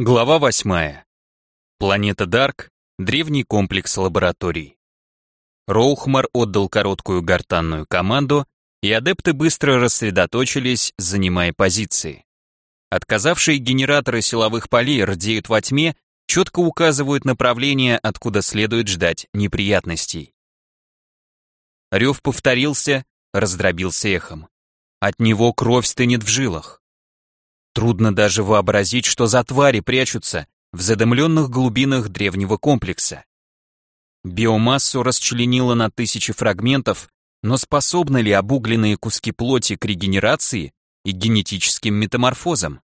Глава 8. Планета Дарк. Древний комплекс лабораторий. Роухмар отдал короткую гортанную команду, и адепты быстро рассредоточились, занимая позиции. Отказавшие генераторы силовых полей рдеют во тьме, четко указывают направление, откуда следует ждать неприятностей. Рев повторился, раздробился эхом. От него кровь стынет в жилах. Трудно даже вообразить, что за твари прячутся в задымленных глубинах древнего комплекса. Биомассу расчленило на тысячи фрагментов, но способны ли обугленные куски плоти к регенерации и генетическим метаморфозам?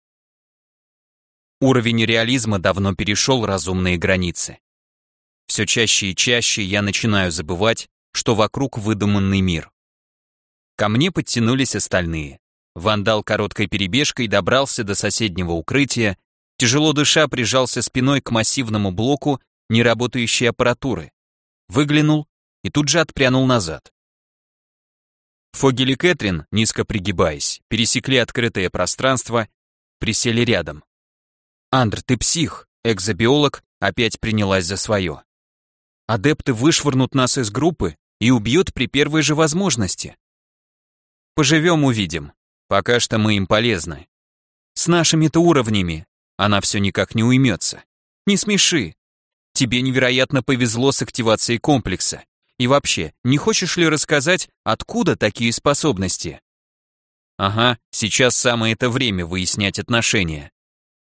Уровень реализма давно перешел разумные границы. Все чаще и чаще я начинаю забывать, что вокруг выдуманный мир. Ко мне подтянулись остальные. Вандал короткой перебежкой добрался до соседнего укрытия, тяжело дыша прижался спиной к массивному блоку неработающей аппаратуры. Выглянул и тут же отпрянул назад. Фогель и Кэтрин, низко пригибаясь, пересекли открытое пространство, присели рядом. «Андр, ты псих!» Экзобиолог опять принялась за свое. «Адепты вышвырнут нас из группы и убьют при первой же возможности». «Поживем, увидим», Пока что мы им полезны. С нашими-то уровнями она все никак не уймется. Не смеши. Тебе невероятно повезло с активацией комплекса. И вообще, не хочешь ли рассказать, откуда такие способности? Ага, сейчас самое это время выяснять отношения.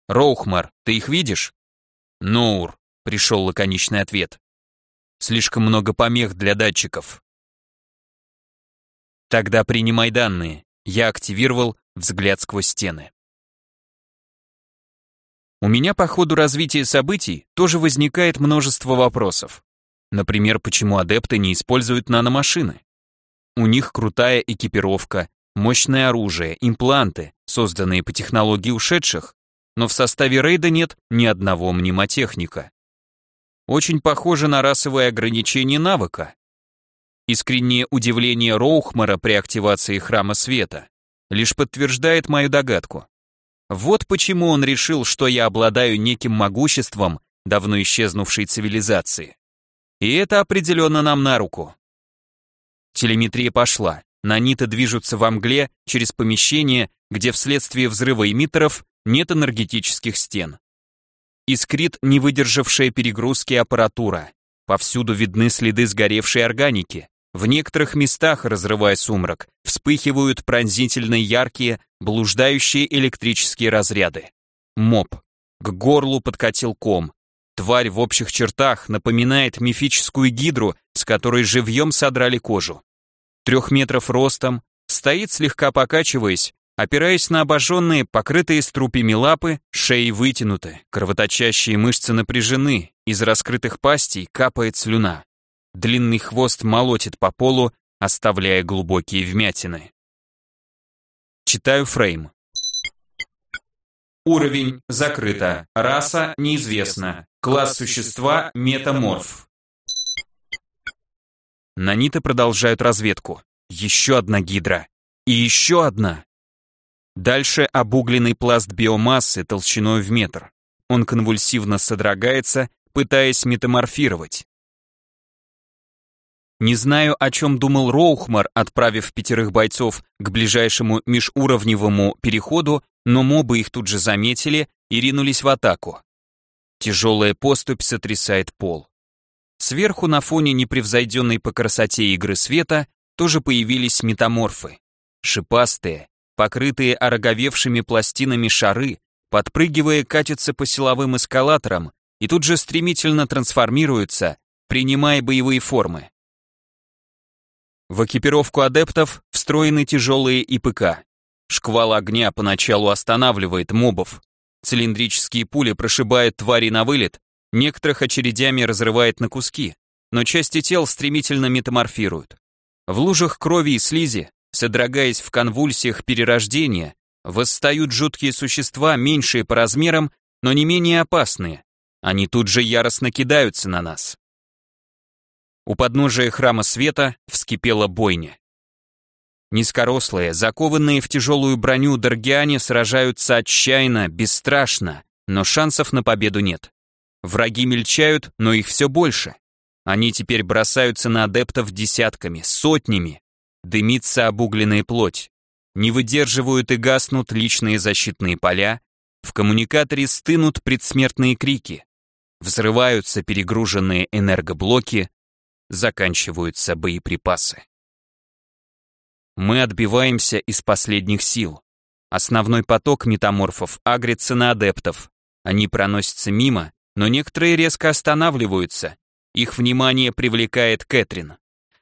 Роухмар, ты их видишь? Нур, пришел лаконичный ответ. Слишком много помех для датчиков. Тогда принимай данные. Я активировал взгляд сквозь стены. У меня по ходу развития событий тоже возникает множество вопросов. Например, почему адепты не используют наномашины? У них крутая экипировка, мощное оружие, импланты, созданные по технологии ушедших, но в составе рейда нет ни одного мнемотехника. Очень похоже на расовое ограничение навыка. Искреннее удивление Роухмара при активации Храма Света лишь подтверждает мою догадку. Вот почему он решил, что я обладаю неким могуществом давно исчезнувшей цивилизации. И это определенно нам на руку. Телеметрия пошла. Наниты движутся во мгле через помещение, где вследствие взрыва эмиттеров нет энергетических стен. Искрит не выдержавшая перегрузки аппаратура. Повсюду видны следы сгоревшей органики. В некоторых местах, разрывая сумрак, вспыхивают пронзительно яркие, блуждающие электрические разряды. Моб. К горлу подкатил ком. Тварь в общих чертах напоминает мифическую гидру, с которой живьем содрали кожу. Трех метров ростом, стоит слегка покачиваясь, опираясь на обожженные, покрытые струпями лапы, шеи вытянуты, кровоточащие мышцы напряжены, из раскрытых пастей капает слюна. Длинный хвост молотит по полу, оставляя глубокие вмятины. Читаю фрейм. Уровень закрыто. Раса неизвестна. Класс существа метаморф. Наниты продолжают разведку. Еще одна гидра. И еще одна. Дальше обугленный пласт биомассы толщиной в метр. Он конвульсивно содрогается, пытаясь метаморфировать. Не знаю, о чем думал Роухмар, отправив пятерых бойцов к ближайшему межуровневому переходу, но мобы их тут же заметили и ринулись в атаку. Тяжелая поступь сотрясает пол. Сверху на фоне непревзойденной по красоте игры света тоже появились метаморфы. Шипастые, покрытые ороговевшими пластинами шары, подпрыгивая катятся по силовым эскалаторам и тут же стремительно трансформируются, принимая боевые формы. В экипировку адептов встроены тяжелые ИПК. Шквал огня поначалу останавливает мобов. Цилиндрические пули прошибают твари на вылет, некоторых очередями разрывает на куски, но части тел стремительно метаморфируют. В лужах крови и слизи, содрогаясь в конвульсиях перерождения, восстают жуткие существа, меньшие по размерам, но не менее опасные. Они тут же яростно кидаются на нас. У подножия храма света вскипела бойня. Низкорослые, закованные в тяжелую броню даргиане сражаются отчаянно, бесстрашно, но шансов на победу нет. Враги мельчают, но их все больше. Они теперь бросаются на адептов десятками, сотнями. Дымится обугленная плоть. Не выдерживают и гаснут личные защитные поля. В коммуникаторе стынут предсмертные крики. Взрываются перегруженные энергоблоки. Заканчиваются боеприпасы. Мы отбиваемся из последних сил. Основной поток метаморфов агрится на адептов. Они проносятся мимо, но некоторые резко останавливаются. Их внимание привлекает Кэтрин.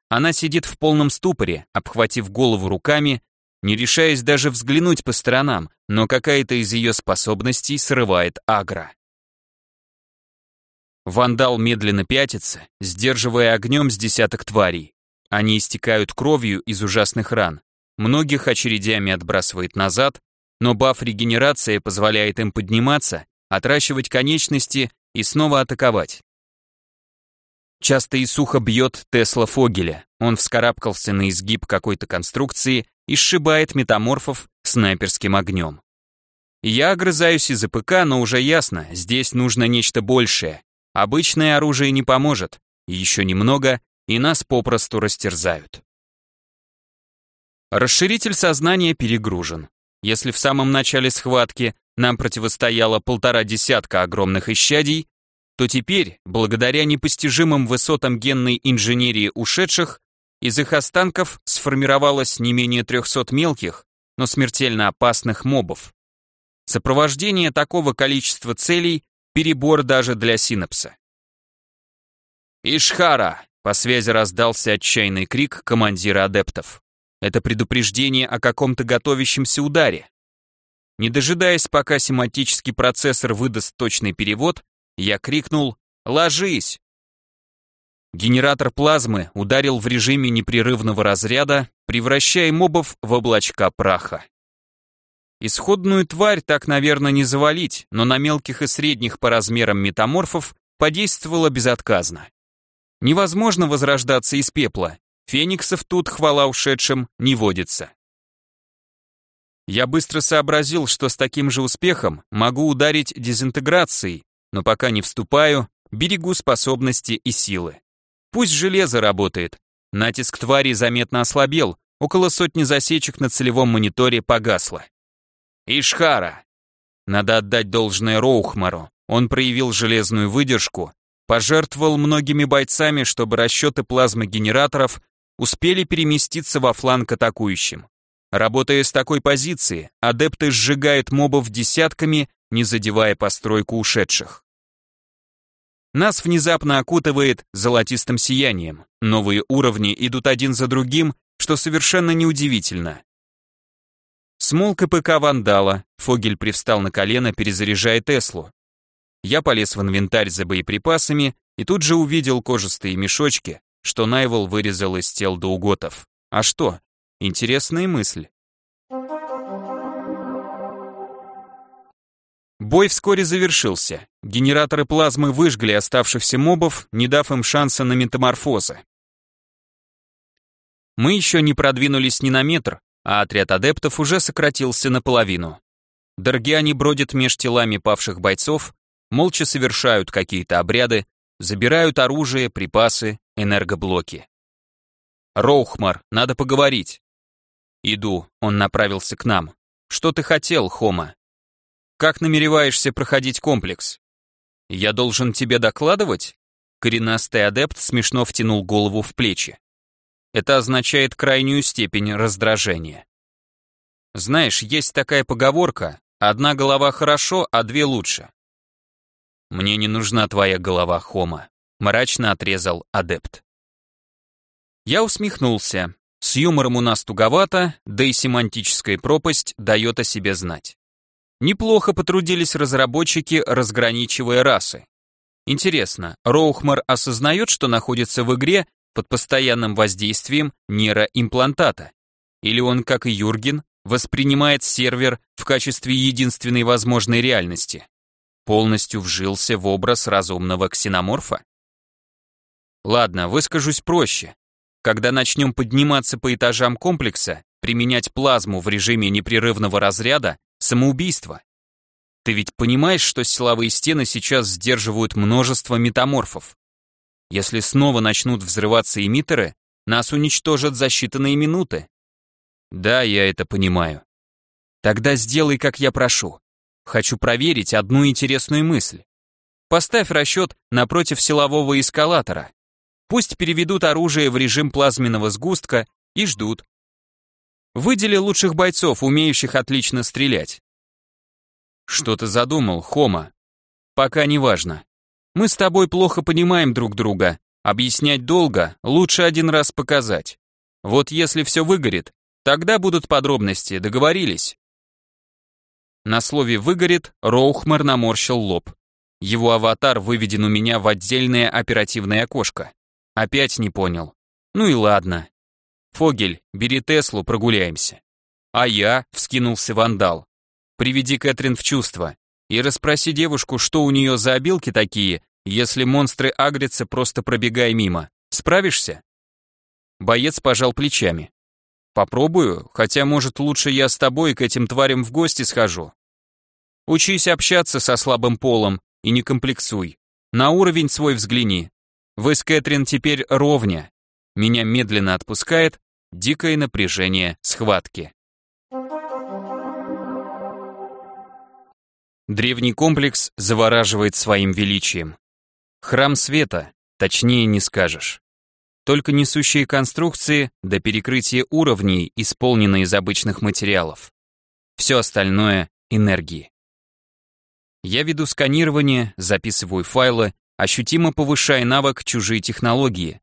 Она сидит в полном ступоре, обхватив голову руками, не решаясь даже взглянуть по сторонам, но какая-то из ее способностей срывает агро. Вандал медленно пятится, сдерживая огнем с десяток тварей. Они истекают кровью из ужасных ран. Многих очередями отбрасывает назад, но баф регенерация позволяет им подниматься, отращивать конечности и снова атаковать. Часто и сухо бьет Тесла Фогеля. Он вскарабкался на изгиб какой-то конструкции и сшибает метаморфов снайперским огнем. Я огрызаюсь из АПК, но уже ясно, здесь нужно нечто большее. Обычное оружие не поможет. Еще немного, и нас попросту растерзают. Расширитель сознания перегружен. Если в самом начале схватки нам противостояло полтора десятка огромных исчадий, то теперь, благодаря непостижимым высотам генной инженерии ушедших, из их останков сформировалось не менее 300 мелких, но смертельно опасных мобов. Сопровождение такого количества целей – перебор даже для синапса. «Ишхара!» – по связи раздался отчаянный крик командира адептов. Это предупреждение о каком-то готовящемся ударе. Не дожидаясь, пока семантический процессор выдаст точный перевод, я крикнул «Ложись!». Генератор плазмы ударил в режиме непрерывного разряда, превращая мобов в облачка праха. Исходную тварь так, наверное, не завалить, но на мелких и средних по размерам метаморфов подействовало безотказно. Невозможно возрождаться из пепла, фениксов тут, хвала ушедшим, не водится. Я быстро сообразил, что с таким же успехом могу ударить дезинтеграцией, но пока не вступаю, берегу способности и силы. Пусть железо работает. Натиск твари заметно ослабел, около сотни засечек на целевом мониторе погасло. Ишхара. Надо отдать должное Роухмару. Он проявил железную выдержку, пожертвовал многими бойцами, чтобы расчеты плазмогенераторов успели переместиться во фланг атакующим. Работая с такой позиции, адепты сжигают мобов десятками, не задевая постройку ушедших. Нас внезапно окутывает золотистым сиянием. Новые уровни идут один за другим, что совершенно неудивительно. Смол КПК вандала, Фогель привстал на колено, перезаряжая Теслу. Я полез в инвентарь за боеприпасами и тут же увидел кожистые мешочки, что Найвел вырезал из тел доуготов. А что? Интересная мысль. Бой вскоре завершился. Генераторы плазмы выжгли оставшихся мобов, не дав им шанса на метаморфозы. Мы еще не продвинулись ни на метр, а отряд адептов уже сократился наполовину. Даргиане бродят меж телами павших бойцов, молча совершают какие-то обряды, забирают оружие, припасы, энергоблоки. «Роухмар, надо поговорить». «Иду», он направился к нам. «Что ты хотел, Хома?» Как намереваешься проходить комплекс? Я должен тебе докладывать? Коренастый адепт смешно втянул голову в плечи. Это означает крайнюю степень раздражения. Знаешь, есть такая поговорка, одна голова хорошо, а две лучше. Мне не нужна твоя голова, Хома, мрачно отрезал адепт. Я усмехнулся. С юмором у нас туговато, да и семантическая пропасть дает о себе знать. Неплохо потрудились разработчики, разграничивая расы. Интересно, Роухмар осознает, что находится в игре под постоянным воздействием нейроимплантата? Или он, как и Юрген, воспринимает сервер в качестве единственной возможной реальности? Полностью вжился в образ разумного ксеноморфа? Ладно, выскажусь проще. Когда начнем подниматься по этажам комплекса, применять плазму в режиме непрерывного разряда, Самоубийство. Ты ведь понимаешь, что силовые стены сейчас сдерживают множество метаморфов? Если снова начнут взрываться эмиттеры, нас уничтожат за считанные минуты. Да, я это понимаю. Тогда сделай, как я прошу. Хочу проверить одну интересную мысль. Поставь расчет напротив силового эскалатора. Пусть переведут оружие в режим плазменного сгустка и ждут. Выдели лучших бойцов, умеющих отлично стрелять. Что ты задумал, Хома? Пока не важно. Мы с тобой плохо понимаем друг друга. Объяснять долго, лучше один раз показать. Вот если все выгорит, тогда будут подробности, договорились? На слове «выгорит» Роухмар наморщил лоб. Его аватар выведен у меня в отдельное оперативное окошко. Опять не понял. Ну и ладно. Фогель, бери Теслу, прогуляемся. А я, вскинулся вандал. Приведи Кэтрин в чувство и расспроси девушку, что у нее за обилки такие, если монстры агрятся, просто пробегай мимо. Справишься? Боец пожал плечами. Попробую, хотя, может, лучше я с тобой к этим тварям в гости схожу. Учись общаться со слабым полом, и не комплексуй. На уровень свой взгляни. Вы с Кэтрин теперь ровня. Меня медленно отпускает дикое напряжение схватки. Древний комплекс завораживает своим величием. Храм света, точнее не скажешь. Только несущие конструкции до перекрытия уровней, исполненные из обычных материалов. Все остальное — энергии. Я веду сканирование, записываю файлы, ощутимо повышая навык чужие технологии.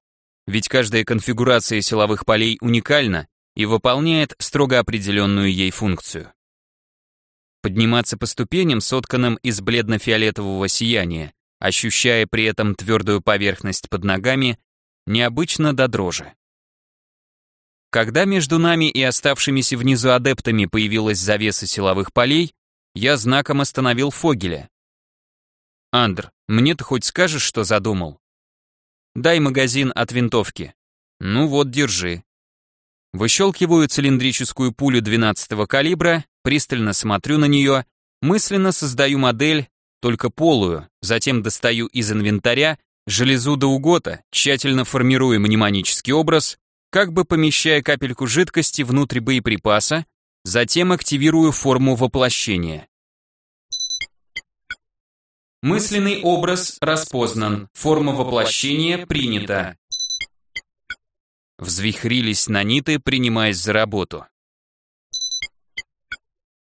Ведь каждая конфигурация силовых полей уникальна и выполняет строго определенную ей функцию. Подниматься по ступеням, сотканным из бледно-фиолетового сияния, ощущая при этом твердую поверхность под ногами, необычно до дрожи. Когда между нами и оставшимися внизу адептами появилась завеса силовых полей, я знаком остановил Фогеля. «Андр, мне ты хоть скажешь, что задумал?» «Дай магазин от винтовки». «Ну вот, держи». Выщелкиваю цилиндрическую пулю 12-го калибра, пристально смотрю на нее, мысленно создаю модель, только полую, затем достаю из инвентаря железу до угота, тщательно формируя мнемонический образ, как бы помещая капельку жидкости внутрь боеприпаса, Затем активирую форму воплощения. Мысленный образ распознан, форма воплощения принята. Взвихрились наниты, принимаясь за работу.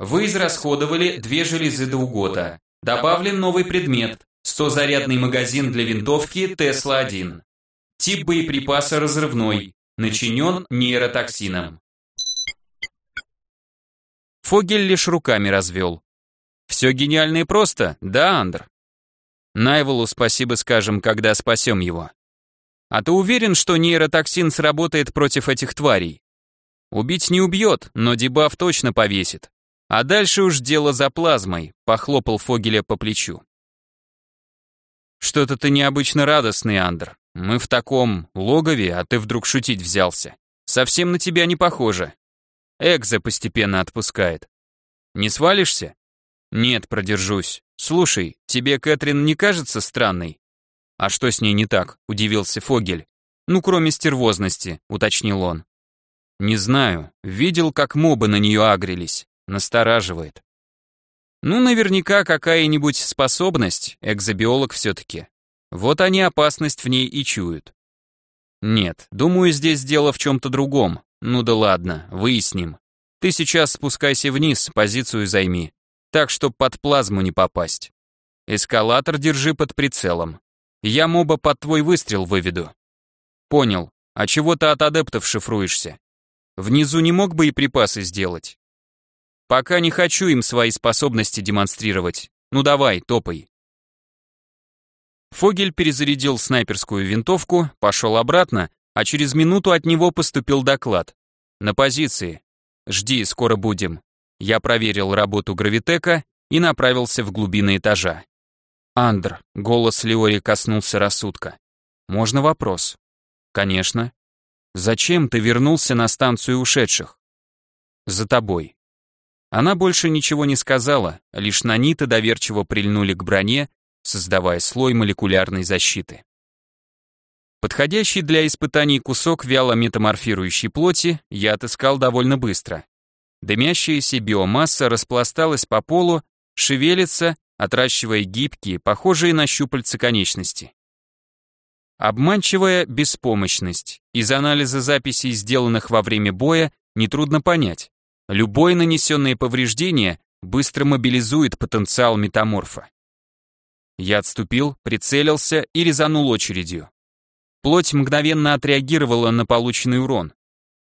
Вы израсходовали две железы до угота. Добавлен новый предмет. 100-зарядный магазин для винтовки Тесла-1. Тип боеприпаса разрывной. Начинен нейротоксином. Фогель лишь руками развел. Все гениально и просто, да, Андр? Найвелу спасибо скажем, когда спасем его. А ты уверен, что нейротоксин сработает против этих тварей? Убить не убьет, но дебаф точно повесит. А дальше уж дело за плазмой, похлопал Фогеля по плечу. Что-то ты необычно радостный, Андр. Мы в таком логове, а ты вдруг шутить взялся. Совсем на тебя не похоже. Экза постепенно отпускает. Не свалишься? Нет, продержусь. Слушай, тебе Кэтрин не кажется странной? А что с ней не так? Удивился Фогель. Ну, кроме стервозности, уточнил он. Не знаю, видел, как мобы на нее агрелись. Настораживает. Ну, наверняка какая-нибудь способность, экзобиолог все-таки. Вот они опасность в ней и чуют. Нет, думаю, здесь дело в чем-то другом. Ну да ладно, выясним. Ты сейчас спускайся вниз, позицию займи. Так, чтоб под плазму не попасть. Эскалатор держи под прицелом. Я моба под твой выстрел выведу. Понял. А чего ты от адептов шифруешься? Внизу не мог бы и припасы сделать? Пока не хочу им свои способности демонстрировать. Ну давай, топай. Фогель перезарядил снайперскую винтовку, пошел обратно, а через минуту от него поступил доклад. На позиции. Жди, скоро будем. Я проверил работу гравитека и направился в глубины этажа. Андр, голос Леори коснулся рассудка. Можно вопрос? Конечно. Зачем ты вернулся на станцию ушедших? За тобой. Она больше ничего не сказала, лишь наниты доверчиво прильнули к броне, создавая слой молекулярной защиты. Подходящий для испытаний кусок вяло метаморфирующей плоти я отыскал довольно быстро. Дымящаяся биомасса распласталась по полу, шевелится, отращивая гибкие, похожие на щупальца конечности. Обманчивая беспомощность. Из анализа записей, сделанных во время боя, нетрудно понять. Любое нанесенное повреждение быстро мобилизует потенциал метаморфа. Я отступил, прицелился и резанул очередью. Плоть мгновенно отреагировала на полученный урон.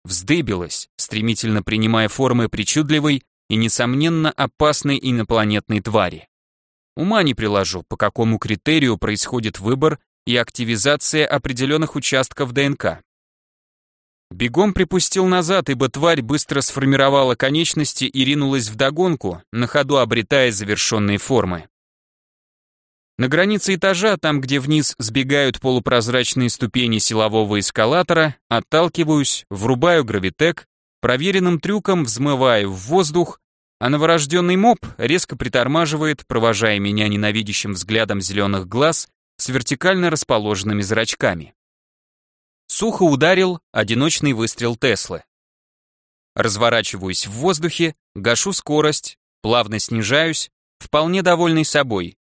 Вздыбилась, стремительно принимая формы причудливой и, несомненно, опасной инопланетной твари. Ума не приложу, по какому критерию происходит выбор и активизация определенных участков ДНК. Бегом припустил назад, ибо тварь быстро сформировала конечности и ринулась вдогонку, на ходу обретая завершенные формы. На границе этажа, там, где вниз сбегают полупрозрачные ступени силового эскалатора, отталкиваюсь, врубаю гравитек, проверенным трюком взмываю в воздух, а новорожденный моб резко притормаживает, провожая меня ненавидящим взглядом зеленых глаз с вертикально расположенными зрачками. Сухо ударил одиночный выстрел Теслы. Разворачиваюсь в воздухе, гашу скорость, плавно снижаюсь, вполне довольный собой,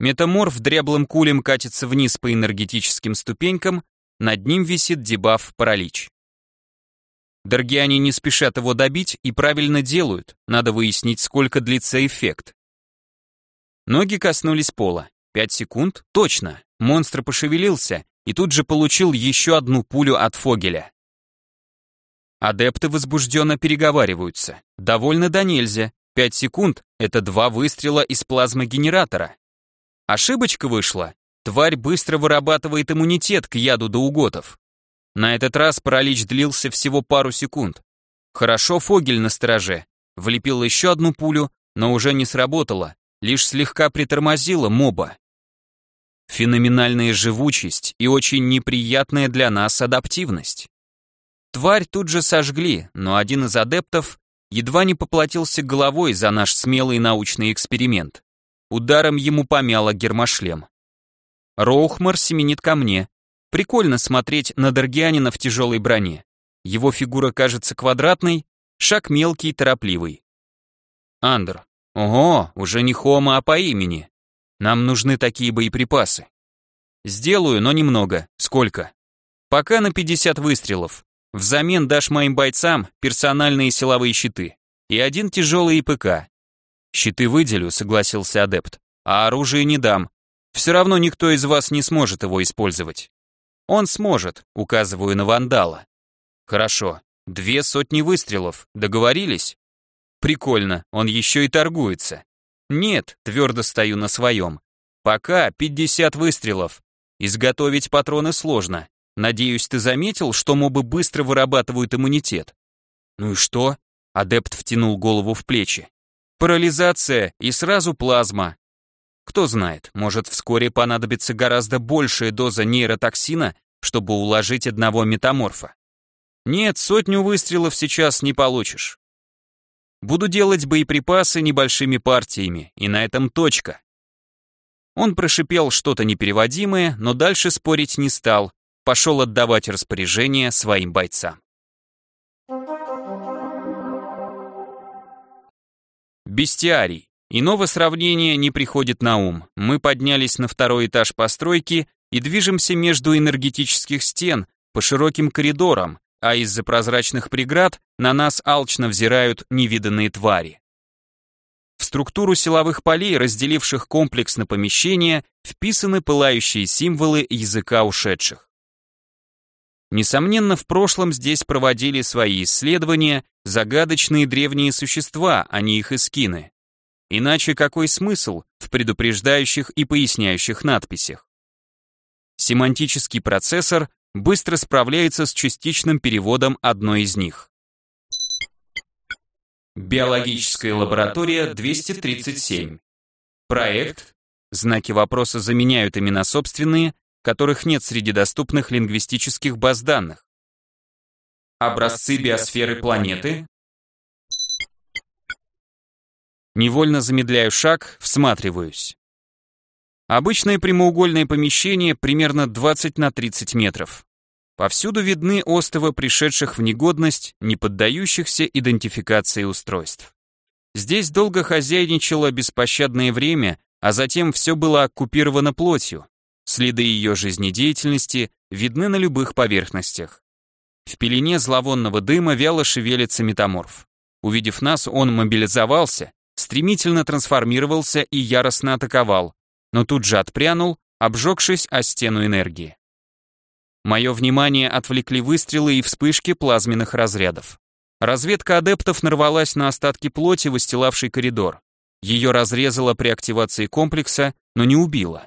Метаморф дряблым кулем катится вниз по энергетическим ступенькам, над ним висит дебаф «Паралич». Даргиане не спешат его добить и правильно делают, надо выяснить, сколько длится эффект. Ноги коснулись пола. Пять секунд? Точно. Монстр пошевелился и тут же получил еще одну пулю от Фогеля. Адепты возбужденно переговариваются. Довольно до нельзя. Пять секунд — это два выстрела из плазмогенератора. Ошибочка вышла. Тварь быстро вырабатывает иммунитет к яду доуготов. На этот раз паралич длился всего пару секунд. Хорошо Фогель на стороже. Влепил еще одну пулю, но уже не сработало, лишь слегка притормозила моба. Феноменальная живучесть и очень неприятная для нас адаптивность. Тварь тут же сожгли, но один из адептов едва не поплатился головой за наш смелый научный эксперимент. Ударом ему помяло гермошлем. Роухмар семенит ко мне. Прикольно смотреть на Даргианина в тяжелой броне. Его фигура кажется квадратной, шаг мелкий, торопливый. Андер. Ого, уже не Хома, а по имени. Нам нужны такие боеприпасы. Сделаю, но немного. Сколько? Пока на 50 выстрелов. Взамен дашь моим бойцам персональные силовые щиты и один тяжелый ИПК. «Щиты выделю», — согласился адепт, «а оружие не дам. Все равно никто из вас не сможет его использовать». «Он сможет», — указываю на вандала. «Хорошо. Две сотни выстрелов. Договорились?» «Прикольно, он еще и торгуется». «Нет», — твердо стою на своем. «Пока 50 выстрелов. Изготовить патроны сложно. Надеюсь, ты заметил, что мобы быстро вырабатывают иммунитет?» «Ну и что?» — адепт втянул голову в плечи. Парализация и сразу плазма. Кто знает, может вскоре понадобится гораздо большая доза нейротоксина, чтобы уложить одного метаморфа. Нет, сотню выстрелов сейчас не получишь. Буду делать боеприпасы небольшими партиями, и на этом точка. Он прошипел что-то непереводимое, но дальше спорить не стал, пошел отдавать распоряжение своим бойцам. Бестиарий. Иного сравнения не приходит на ум. Мы поднялись на второй этаж постройки и движемся между энергетических стен по широким коридорам, а из-за прозрачных преград на нас алчно взирают невиданные твари. В структуру силовых полей, разделивших комплекс на помещения, вписаны пылающие символы языка ушедших. Несомненно, в прошлом здесь проводили свои исследования загадочные древние существа, а не их эскины. Иначе какой смысл в предупреждающих и поясняющих надписях? Семантический процессор быстро справляется с частичным переводом одной из них. Биологическая лаборатория 237. Проект. Знаки вопроса заменяют имена собственные, которых нет среди доступных лингвистических баз данных. Образцы биосферы планеты. Невольно замедляю шаг, всматриваюсь. Обычное прямоугольное помещение примерно 20 на 30 метров. Повсюду видны остовы пришедших в негодность, не поддающихся идентификации устройств. Здесь долго хозяйничало беспощадное время, а затем все было оккупировано плотью. Следы ее жизнедеятельности видны на любых поверхностях. В пелене зловонного дыма вяло шевелится метаморф. Увидев нас, он мобилизовался, стремительно трансформировался и яростно атаковал, но тут же отпрянул, обжегшись о стену энергии. Мое внимание отвлекли выстрелы и вспышки плазменных разрядов. Разведка адептов нарвалась на остатки плоти, выстилавший коридор. Ее разрезало при активации комплекса, но не убило.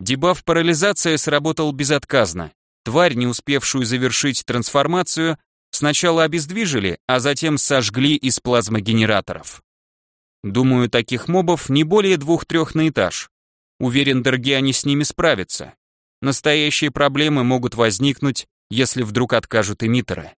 Дебаф парализация сработал безотказно. Тварь, не успевшую завершить трансформацию, сначала обездвижили, а затем сожгли из плазмогенераторов. Думаю, таких мобов не более двух-трех на этаж. Уверен, Дергиане с ними справятся. Настоящие проблемы могут возникнуть, если вдруг откажут эмиттеры.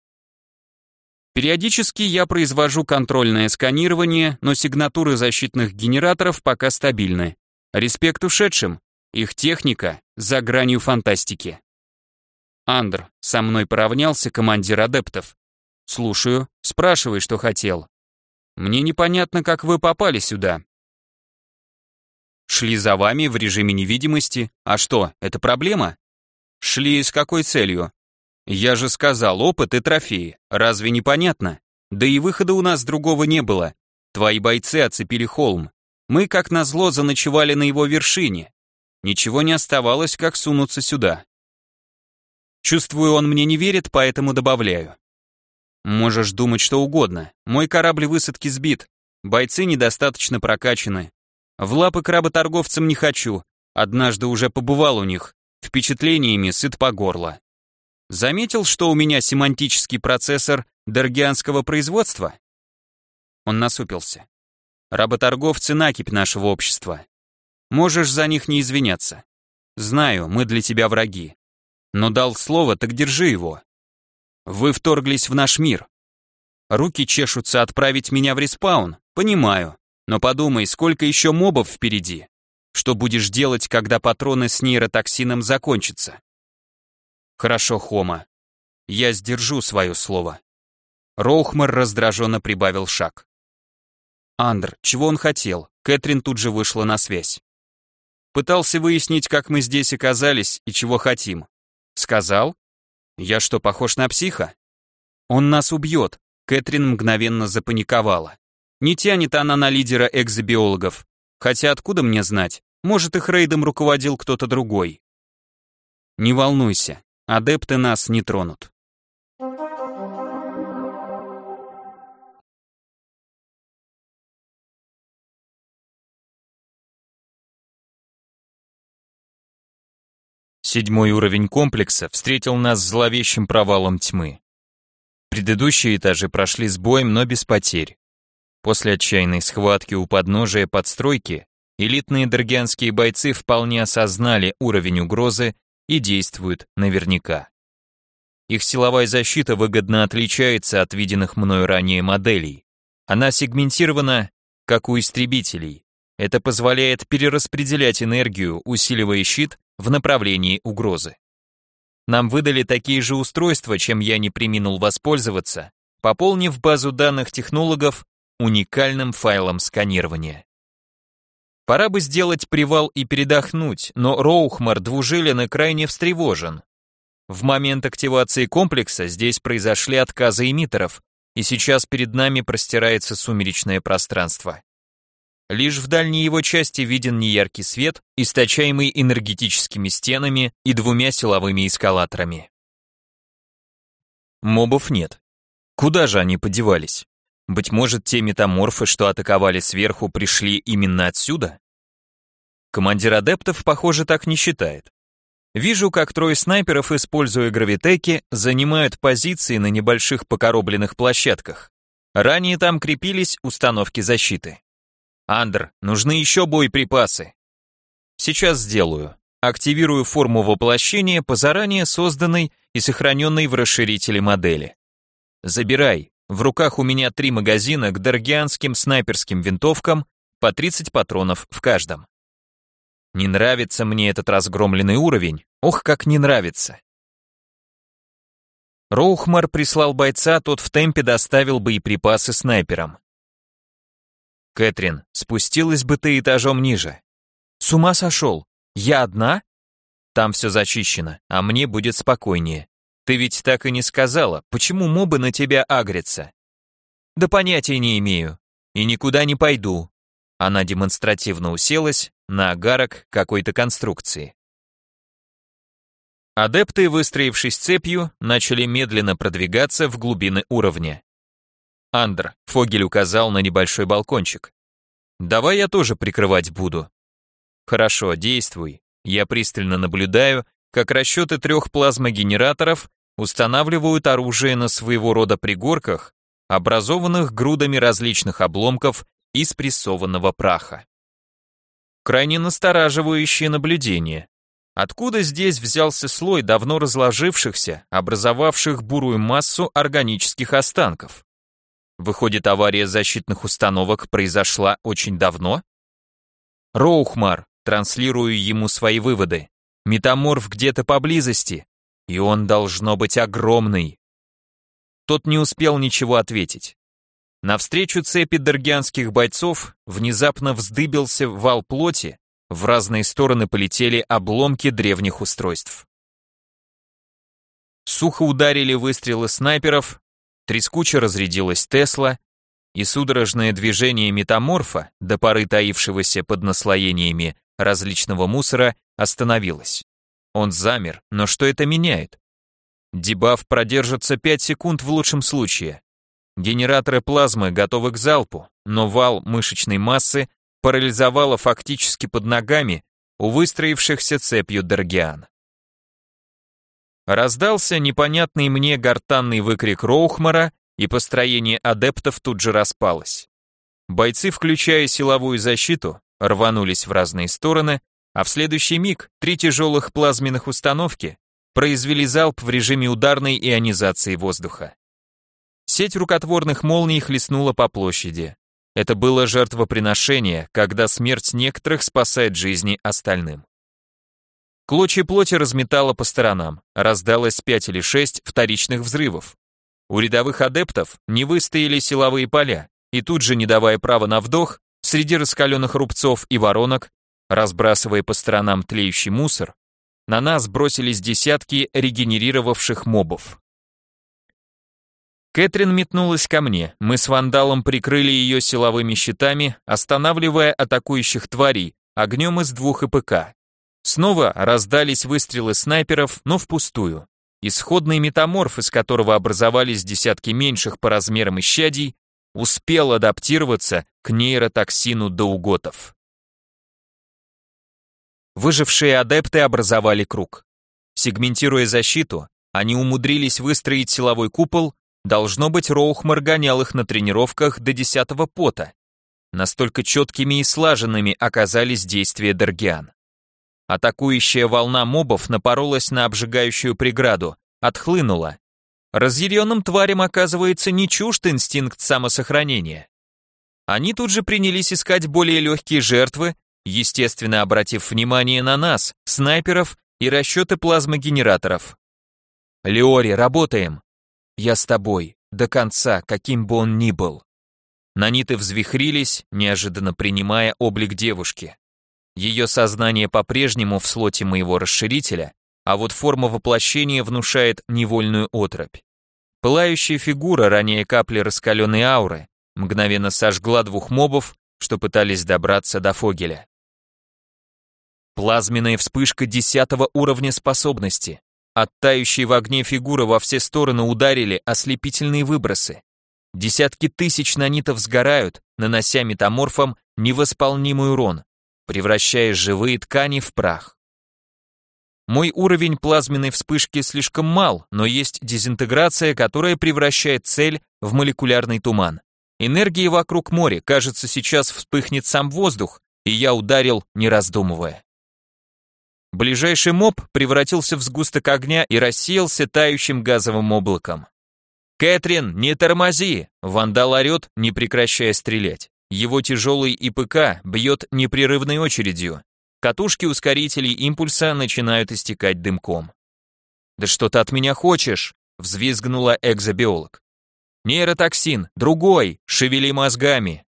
Периодически я произвожу контрольное сканирование, но сигнатуры защитных генераторов пока стабильны. Респект ушедшим, их техника за гранью фантастики. Андр, со мной поравнялся командир адептов. Слушаю, спрашивай, что хотел. Мне непонятно, как вы попали сюда. Шли за вами в режиме невидимости. А что, это проблема? Шли с какой целью? Я же сказал, опыт и трофеи. Разве не понятно? Да и выхода у нас другого не было. Твои бойцы оцепили холм. Мы, как назло, заночевали на его вершине. Ничего не оставалось, как сунуться сюда. Чувствую, он мне не верит, поэтому добавляю. Можешь думать что угодно. Мой корабль высадки сбит. Бойцы недостаточно прокачаны. В лапы кработорговцам не хочу. Однажды уже побывал у них. Впечатлениями сыт по горло. Заметил, что у меня семантический процессор дергианского производства? Он насупился. Работорговцы накипь нашего общества. Можешь за них не извиняться. Знаю, мы для тебя враги. Но дал слово, так держи его. Вы вторглись в наш мир. Руки чешутся отправить меня в респаун, понимаю. Но подумай, сколько еще мобов впереди. Что будешь делать, когда патроны с нейротоксином закончатся? Хорошо, Хома. Я сдержу свое слово. Роухмар раздраженно прибавил шаг. Андр, чего он хотел? Кэтрин тут же вышла на связь. Пытался выяснить, как мы здесь оказались и чего хотим. Сказал? Я что, похож на психа? Он нас убьет. Кэтрин мгновенно запаниковала. Не тянет она на лидера экзобиологов. Хотя откуда мне знать? Может, их рейдом руководил кто-то другой. Не волнуйся, адепты нас не тронут. Седьмой уровень комплекса встретил нас зловещим провалом тьмы. Предыдущие этажи прошли с боем, но без потерь. После отчаянной схватки у подножия подстройки элитные даргианские бойцы вполне осознали уровень угрозы и действуют наверняка. Их силовая защита выгодно отличается от виденных мною ранее моделей. Она сегментирована, как у истребителей. Это позволяет перераспределять энергию, усиливая щит в направлении угрозы. Нам выдали такие же устройства, чем я не приминул воспользоваться, пополнив базу данных технологов уникальным файлом сканирования. Пора бы сделать привал и передохнуть, но Роухмар двужилен и крайне встревожен. В момент активации комплекса здесь произошли отказы эмиттеров, и сейчас перед нами простирается сумеречное пространство. Лишь в дальней его части виден неяркий свет, источаемый энергетическими стенами и двумя силовыми эскалаторами. Мобов нет. Куда же они подевались? Быть может, те метаморфы, что атаковали сверху, пришли именно отсюда? Командир адептов, похоже, так не считает. Вижу, как трое снайперов, используя гравитеки, занимают позиции на небольших покоробленных площадках. Ранее там крепились установки защиты. Андр, нужны еще боеприпасы. Сейчас сделаю. Активирую форму воплощения по заранее созданной и сохраненной в расширителе модели. Забирай, В руках у меня три магазина к даргианским снайперским винтовкам, по 30 патронов в каждом. Не нравится мне этот разгромленный уровень, ох, как не нравится. Роухмар прислал бойца, тот в темпе доставил боеприпасы снайперам. Кэтрин, спустилась бы ты этажом ниже. С ума сошел. Я одна? Там все зачищено, а мне будет спокойнее. Ты ведь так и не сказала, почему мобы на тебя агрятся? Да понятия не имею. И никуда не пойду. Она демонстративно уселась на агарок какой-то конструкции. Адепты, выстроившись цепью, начали медленно продвигаться в глубины уровня. Андр, Фогель указал на небольшой балкончик. «Давай я тоже прикрывать буду». «Хорошо, действуй. Я пристально наблюдаю, как расчеты трех плазмогенераторов устанавливают оружие на своего рода пригорках, образованных грудами различных обломков из прессованного праха. Крайне настораживающее наблюдение. Откуда здесь взялся слой давно разложившихся, образовавших бурую массу органических останков? Выходит, авария защитных установок произошла очень давно? Роухмар, транслирую ему свои выводы. Метаморф где-то поблизости, и он должно быть огромный. Тот не успел ничего ответить. Навстречу цепи даргианских бойцов внезапно вздыбился вал плоти, в разные стороны полетели обломки древних устройств. Сухо ударили выстрелы снайперов, трескуче разрядилась Тесла, и судорожное движение метаморфа, до поры таившегося под наслоениями различного мусора, остановилось. Он замер, но что это меняет? Дебаф продержится 5 секунд в лучшем случае. Генераторы плазмы готовы к залпу, но вал мышечной массы парализовало фактически под ногами у выстроившихся цепью Дергиан. Раздался непонятный мне гортанный выкрик Роухмара, и построение адептов тут же распалось. Бойцы, включая силовую защиту, рванулись в разные стороны, а в следующий миг три тяжелых плазменных установки произвели залп в режиме ударной ионизации воздуха. Сеть рукотворных молний хлестнула по площади. Это было жертвоприношение, когда смерть некоторых спасает жизни остальным. Клочья плоти разметало по сторонам, раздалось пять или шесть вторичных взрывов. У рядовых адептов не выстояли силовые поля, и тут же, не давая права на вдох, среди раскаленных рубцов и воронок Разбрасывая по сторонам тлеющий мусор, на нас бросились десятки регенерировавших мобов. Кэтрин метнулась ко мне, мы с вандалом прикрыли ее силовыми щитами, останавливая атакующих тварей огнем из двух ИПК. Снова раздались выстрелы снайперов, но впустую. Исходный метаморф, из которого образовались десятки меньших по размерам исчадий, успел адаптироваться к нейротоксину доуготов. Выжившие адепты образовали круг. Сегментируя защиту, они умудрились выстроить силовой купол, должно быть, Роухмар гонял их на тренировках до десятого пота. Настолько четкими и слаженными оказались действия Дергиан. Атакующая волна мобов напоролась на обжигающую преграду, отхлынула. Разъяренным тварям, оказывается, не чужд инстинкт самосохранения. Они тут же принялись искать более легкие жертвы, естественно обратив внимание на нас, снайперов и расчеты плазмогенераторов. «Леори, работаем!» «Я с тобой, до конца, каким бы он ни был». Наниты взвихрились, неожиданно принимая облик девушки. Ее сознание по-прежнему в слоте моего расширителя, а вот форма воплощения внушает невольную отропь. Пылающая фигура, ранее капли раскаленной ауры, мгновенно сожгла двух мобов, что пытались добраться до Фогеля. Плазменная вспышка десятого уровня способности. Оттающие в огне фигуры во все стороны ударили ослепительные выбросы. Десятки тысяч нанитов сгорают, нанося метаморфам невосполнимый урон, превращая живые ткани в прах. Мой уровень плазменной вспышки слишком мал, но есть дезинтеграция, которая превращает цель в молекулярный туман. Энергии вокруг моря, кажется, сейчас вспыхнет сам воздух, и я ударил, не раздумывая. Ближайший моб превратился в сгусток огня и рассеялся тающим газовым облаком. «Кэтрин, не тормози!» Вандал орет, не прекращая стрелять. Его тяжелый ИПК бьет непрерывной очередью. Катушки ускорителей импульса начинают истекать дымком. «Да что ты от меня хочешь?» — взвизгнула экзобиолог. «Нейротоксин, другой, шевели мозгами».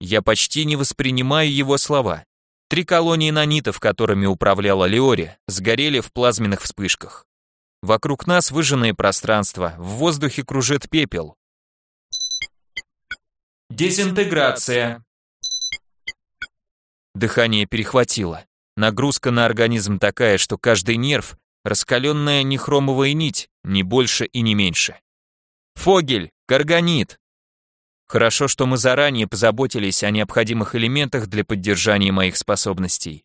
Я почти не воспринимаю его слова. Три колонии нанитов, которыми управляла Леори, сгорели в плазменных вспышках. Вокруг нас выжженное пространство, в воздухе кружит пепел. Дезинтеграция. Дыхание перехватило. Нагрузка на организм такая, что каждый нерв — раскаленная нехромовая нить, не больше и не меньше. Фогель, карганит. Хорошо, что мы заранее позаботились о необходимых элементах для поддержания моих способностей.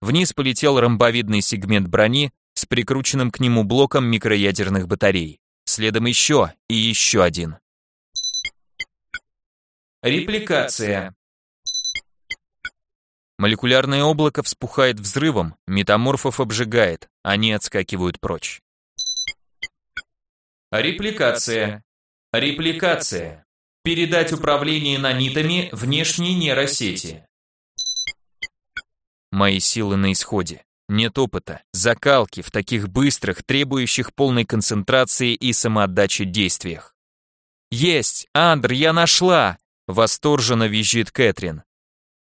Вниз полетел ромбовидный сегмент брони с прикрученным к нему блоком микроядерных батарей. Следом еще и еще один. Репликация. Молекулярное облако вспухает взрывом, метаморфов обжигает, они отскакивают прочь. Репликация. Репликация. Передать управление нанитами внешней нейросети. Мои силы на исходе. Нет опыта, закалки в таких быстрых, требующих полной концентрации и самоотдачи действиях. «Есть! Андр, я нашла!» — восторженно визжит Кэтрин.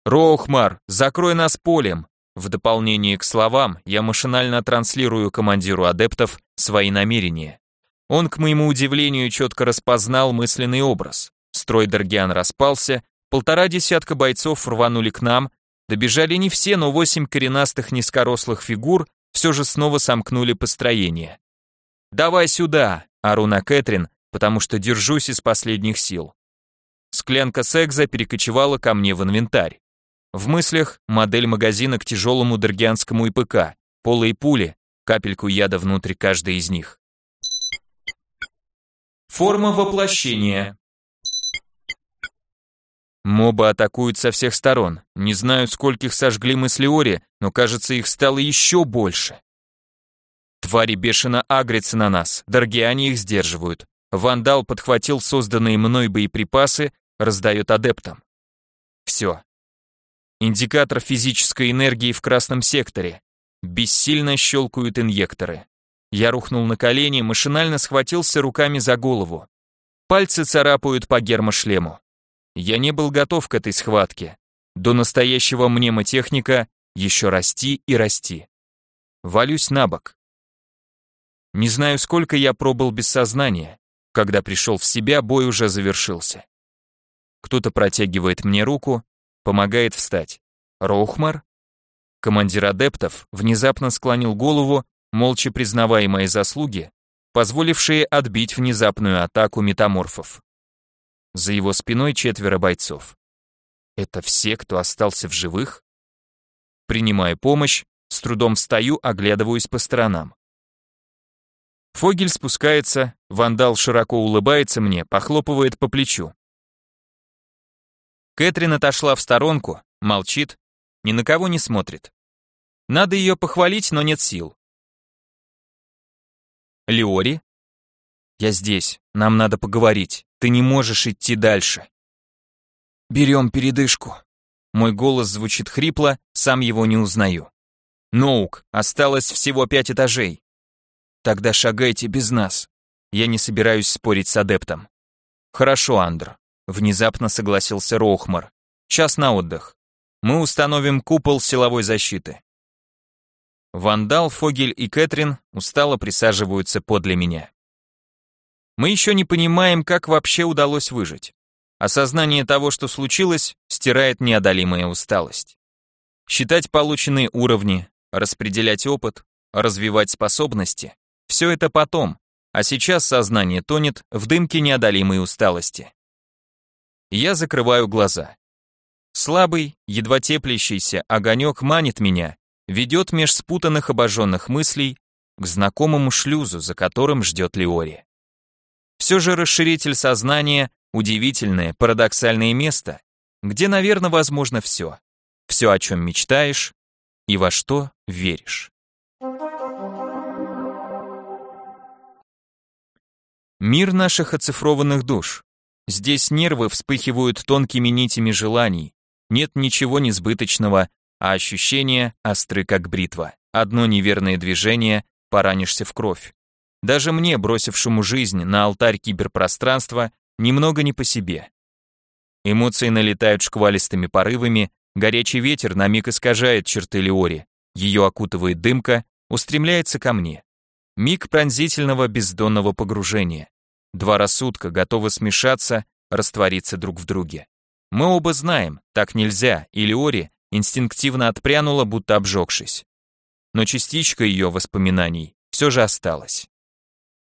«Рохмар, закрой нас полем!» В дополнение к словам, я машинально транслирую командиру адептов свои намерения. Он, к моему удивлению, четко распознал мысленный образ. Строй Даргиан распался, полтора десятка бойцов рванули к нам, добежали не все, но восемь коренастых низкорослых фигур все же снова сомкнули построение. «Давай сюда!» — ору на Кэтрин, потому что держусь из последних сил. Склянка секза перекочевала ко мне в инвентарь. В мыслях модель магазина к тяжелому даргианскому ИПК, полые пули, капельку яда внутрь каждой из них. Форма воплощения. Мобы атакуют со всех сторон. Не знаю, скольких сожгли мы с Леори, но кажется, их стало еще больше. Твари бешено агрятся на нас, Даргиане их сдерживают. Вандал подхватил созданные мной боеприпасы, раздает адептам. Все. Индикатор физической энергии в красном секторе. Бессильно щелкают инъекторы. Я рухнул на колени, машинально схватился руками за голову. Пальцы царапают по гермошлему. Я не был готов к этой схватке. До настоящего мнемотехника еще расти и расти. Валюсь на бок. Не знаю, сколько я пробыл без сознания. Когда пришел в себя, бой уже завершился. Кто-то протягивает мне руку, помогает встать. Роухмар? Командир адептов внезапно склонил голову молча признавая мои заслуги, позволившие отбить внезапную атаку метаморфов. За его спиной четверо бойцов. Это все, кто остался в живых? Принимая помощь, с трудом встаю, оглядываюсь по сторонам. Фогель спускается, вандал широко улыбается мне, похлопывает по плечу. Кэтрин отошла в сторонку, молчит, ни на кого не смотрит. Надо ее похвалить, но нет сил. Леори? Я здесь, нам надо поговорить. Ты не можешь идти дальше. Берем передышку. Мой голос звучит хрипло, сам его не узнаю. Ноук, осталось всего пять этажей. Тогда шагайте без нас. Я не собираюсь спорить с адептом. Хорошо, Андр. Внезапно согласился Рохмар. Час на отдых. Мы установим купол силовой защиты. Вандал, Фогель и Кэтрин устало присаживаются подле меня. Мы еще не понимаем, как вообще удалось выжить. Осознание того, что случилось, стирает неодолимая усталость. Считать полученные уровни, распределять опыт, развивать способности – все это потом, а сейчас сознание тонет в дымке неодолимой усталости. Я закрываю глаза. Слабый, едва теплящийся огонек манит меня, ведет меж спутанных обожженных мыслей к знакомому шлюзу, за которым ждет Леори. Все же расширитель сознания — удивительное, парадоксальное место, где, наверное, возможно все. Все, о чем мечтаешь и во что веришь. Мир наших оцифрованных душ. Здесь нервы вспыхивают тонкими нитями желаний. Нет ничего несбыточного, а ощущения остры как бритва. Одно неверное движение, поранишься в кровь. Даже мне, бросившему жизнь на алтарь киберпространства, немного не по себе. Эмоции налетают шквалистыми порывами, горячий ветер на миг искажает черты Леори, ее окутывает дымка, устремляется ко мне. Миг пронзительного бездонного погружения. Два рассудка готовы смешаться, раствориться друг в друге. Мы оба знаем, так нельзя, и Леори инстинктивно отпрянула, будто обжегшись. Но частичка ее воспоминаний все же осталась.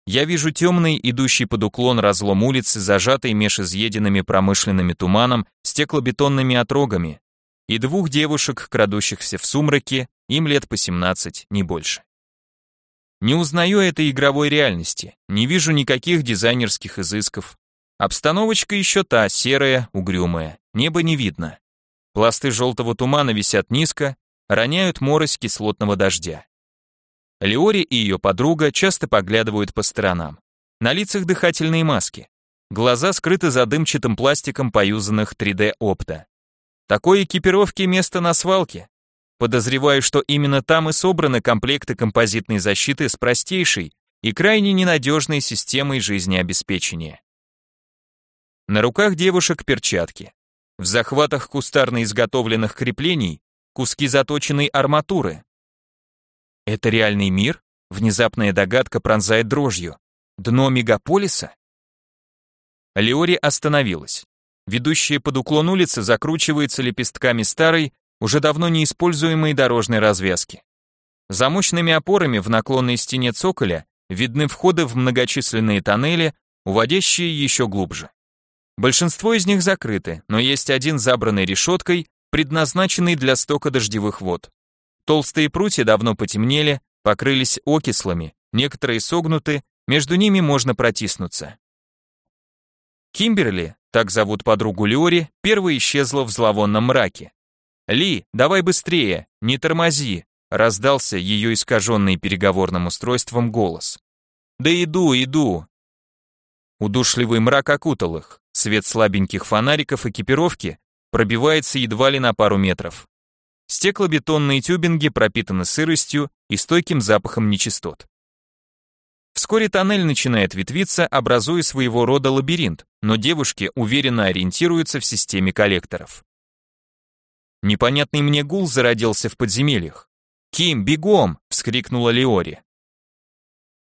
Я вижу темный, идущий под уклон разлом улицы, зажатый меж изъеденными промышленными туманом, стеклобетонными отрогами, и двух девушек, крадущихся в сумраке, им лет по 17, не больше. Не узнаю этой игровой реальности, не вижу никаких дизайнерских изысков. Обстановочка еще та, серая, угрюмая, небо не видно. Пласты желтого тумана висят низко, роняют морось кислотного дождя. Леори и ее подруга часто поглядывают по сторонам. На лицах дыхательные маски. Глаза скрыты за дымчатым пластиком поюзанных 3D-опта. Такой экипировки место на свалке. Подозреваю, что именно там и собраны комплекты композитной защиты с простейшей и крайне ненадежной системой жизнеобеспечения. На руках девушек перчатки. В захватах кустарно изготовленных креплений куски заточенной арматуры. Это реальный мир? Внезапная догадка пронзает дрожью. Дно мегаполиса? Леори остановилась. Ведущая под уклон улицы закручивается лепестками старой, уже давно неиспользуемой дорожной развязки. За мощными опорами в наклонной стене цоколя видны входы в многочисленные тоннели, уводящие еще глубже. Большинство из них закрыты, но есть один забранный решеткой, предназначенный для стока дождевых вод. Толстые прутья давно потемнели, покрылись окислами, некоторые согнуты, между ними можно протиснуться. Кимберли, так зовут подругу Леори, первая исчезла в зловонном мраке. «Ли, давай быстрее, не тормози», раздался ее искаженный переговорным устройством голос. «Да иду, иду». Удушливый мрак окутал их, свет слабеньких фонариков экипировки пробивается едва ли на пару метров. Стеклобетонные тюбинги пропитаны сыростью и стойким запахом нечистот. Вскоре тоннель начинает ветвиться, образуя своего рода лабиринт, но девушки уверенно ориентируются в системе коллекторов. Непонятный мне гул зародился в подземельях. «Ким, бегом!» — вскрикнула Леори.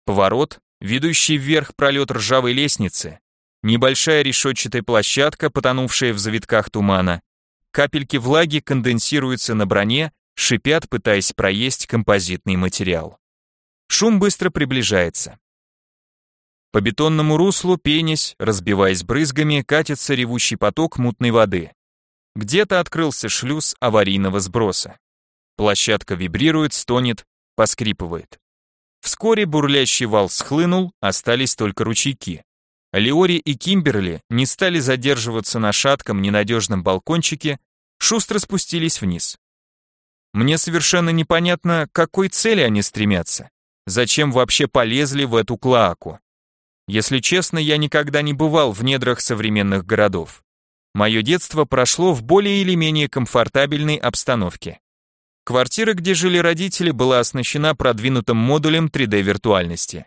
Поворот, ведущий вверх пролет ржавой лестницы, небольшая решетчатая площадка, потонувшая в завитках тумана, капельки влаги конденсируются на броне, шипят, пытаясь проесть композитный материал. Шум быстро приближается. По бетонному руслу, пенясь, разбиваясь брызгами, катится ревущий поток мутной воды. Где-то открылся шлюз аварийного сброса. Площадка вибрирует, стонет, поскрипывает. Вскоре бурлящий вал схлынул, остались только ручейки. Леори и Кимберли не стали задерживаться на шатком ненадежном балкончике, шустро спустились вниз. Мне совершенно непонятно, к какой цели они стремятся. Зачем вообще полезли в эту клоаку? Если честно, я никогда не бывал в недрах современных городов. Мое детство прошло в более или менее комфортабельной обстановке. Квартира, где жили родители, была оснащена продвинутым модулем 3D-виртуальности.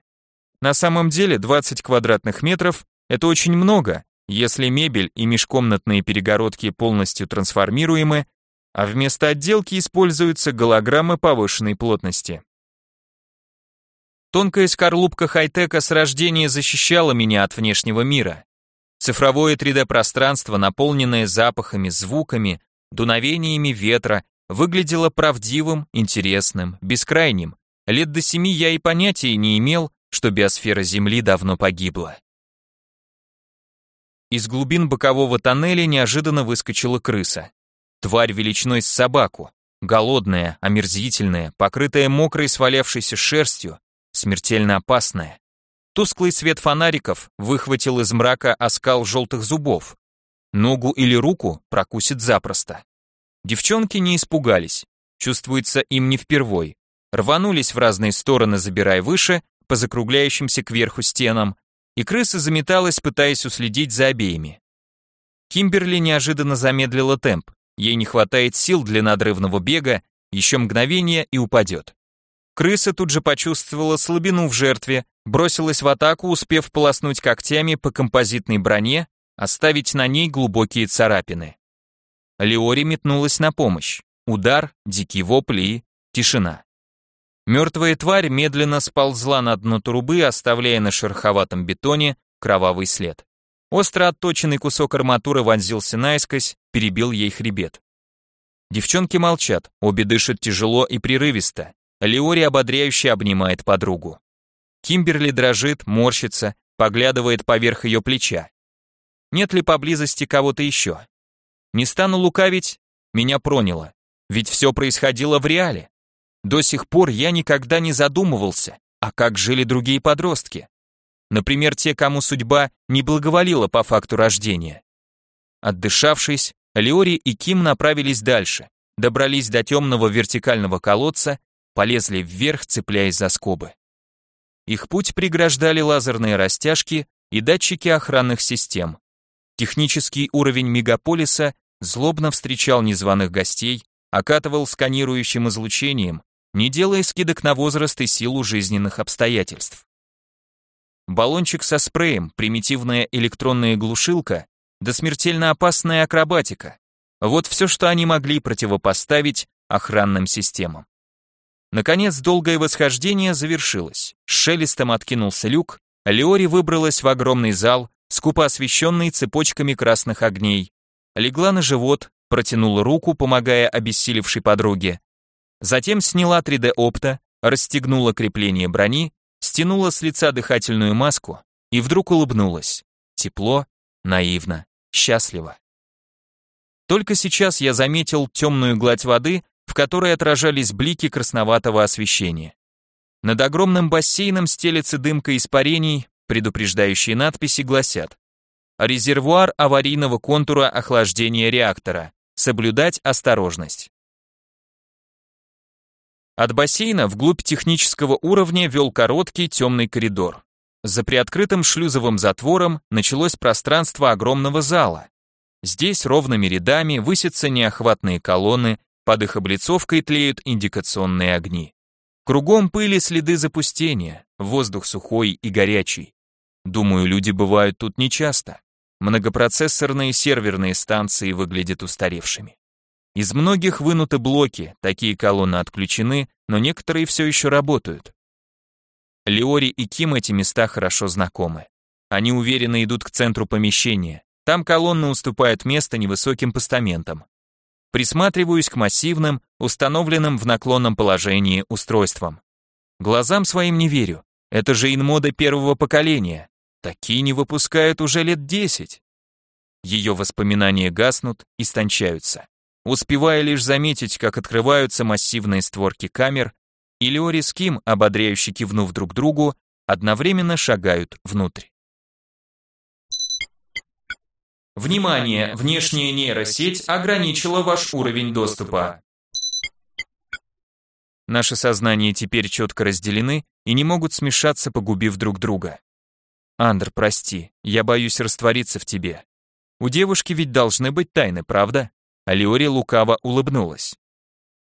На самом деле 20 квадратных метров – это очень много, если мебель и межкомнатные перегородки полностью трансформируемы, а вместо отделки используются голограммы повышенной плотности. Тонкая скорлупка хай-тека с рождения защищала меня от внешнего мира. Цифровое 3D-пространство, наполненное запахами, звуками, дуновениями ветра, выглядело правдивым, интересным, бескрайним. Лет до семи я и понятия не имел, что биосфера Земли давно погибла. Из глубин бокового тоннеля неожиданно выскочила крыса. Тварь величиной с собаку, голодная, омерзительная, покрытая мокрой свалявшейся шерстью, смертельно опасная. Тусклый свет фонариков выхватил из мрака оскал желтых зубов. Ногу или руку прокусит запросто. Девчонки не испугались, чувствуется им не впервой. Рванулись в разные стороны, забирая выше, по закругляющимся кверху стенам, и крыса заметалась, пытаясь уследить за обеими. Кимберли неожиданно замедлила темп. Ей не хватает сил для надрывного бега, еще мгновение и упадет. Крыса тут же почувствовала слабину в жертве, бросилась в атаку, успев полоснуть когтями по композитной броне, оставить на ней глубокие царапины. Леори метнулась на помощь. Удар, дикий вопль и тишина. Мертвая тварь медленно сползла на дно трубы, оставляя на шероховатом бетоне кровавый след. Остро отточенный кусок арматуры вонзился наискось, перебил ей хребет. Девчонки молчат, обе дышат тяжело и прерывисто. Леори ободряюще обнимает подругу. Кимберли дрожит, морщится, поглядывает поверх ее плеча. Нет ли поблизости кого-то еще? Не стану лукавить, меня проняло. Ведь все происходило в реале. До сих пор я никогда не задумывался, а как жили другие подростки. Например, те, кому судьба не благоволила по факту рождения. Отдышавшись, Леори и Ким направились дальше, добрались до темного вертикального колодца, полезли вверх, цепляясь за скобы. Их путь преграждали лазерные растяжки и датчики охранных систем. Технический уровень мегаполиса злобно встречал незваных гостей, окатывал сканирующим излучением, не делая скидок на возраст и силу жизненных обстоятельств. Баллончик со спреем, примитивная электронная глушилка, да смертельно опасная акробатика. Вот все, что они могли противопоставить охранным системам. Наконец, долгое восхождение завершилось. С шелестом откинулся люк, Леори выбралась в огромный зал, скупо освещенный цепочками красных огней, легла на живот, протянула руку, помогая обессилевшей подруге, Затем сняла 3D-опта, расстегнула крепление брони, стянула с лица дыхательную маску и вдруг улыбнулась. Тепло, наивно, счастливо. Только сейчас я заметил темную гладь воды, в которой отражались блики красноватого освещения. Над огромным бассейном стелется дымка испарений, предупреждающие надписи гласят «Резервуар аварийного контура охлаждения реактора. Соблюдать осторожность». От бассейна вглубь технического уровня вел короткий темный коридор. За приоткрытым шлюзовым затвором началось пространство огромного зала. Здесь ровными рядами высятся неохватные колонны, под их облицовкой тлеют индикационные огни. Кругом пыли следы запустения, воздух сухой и горячий. Думаю, люди бывают тут нечасто. Многопроцессорные серверные станции выглядят устаревшими. Из многих вынуты блоки, такие колонны отключены, но некоторые все еще работают. Леори и Ким эти места хорошо знакомы. Они уверенно идут к центру помещения. Там колонны уступают место невысоким постаментам. Присматриваюсь к массивным, установленным в наклонном положении устройствам. Глазам своим не верю. Это же инмоды первого поколения. Такие не выпускают уже лет десять. Ее воспоминания гаснут, истончаются успевая лишь заметить, как открываются массивные створки камер, и Леори с Ким, ободряюще кивнув друг другу, одновременно шагают внутрь. Внимание! Внешняя нейросеть ограничила ваш уровень доступа. Наши сознания теперь четко разделены и не могут смешаться, погубив друг друга. Андр, прости, я боюсь раствориться в тебе. У девушки ведь должны быть тайны, правда? Алиори лукаво улыбнулась.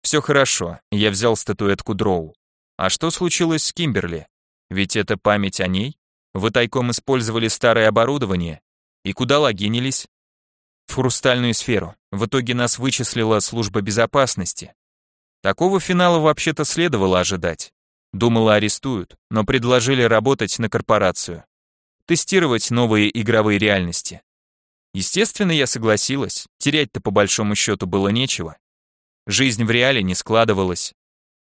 «Все хорошо, я взял статуэтку Дроу. А что случилось с Кимберли? Ведь это память о ней? Вы тайком использовали старое оборудование? И куда логинились?» «В хрустальную сферу. В итоге нас вычислила служба безопасности. Такого финала вообще-то следовало ожидать. Думала, арестуют, но предложили работать на корпорацию. Тестировать новые игровые реальности. Естественно, я согласилась, терять-то по большому счету было нечего. Жизнь в реале не складывалась.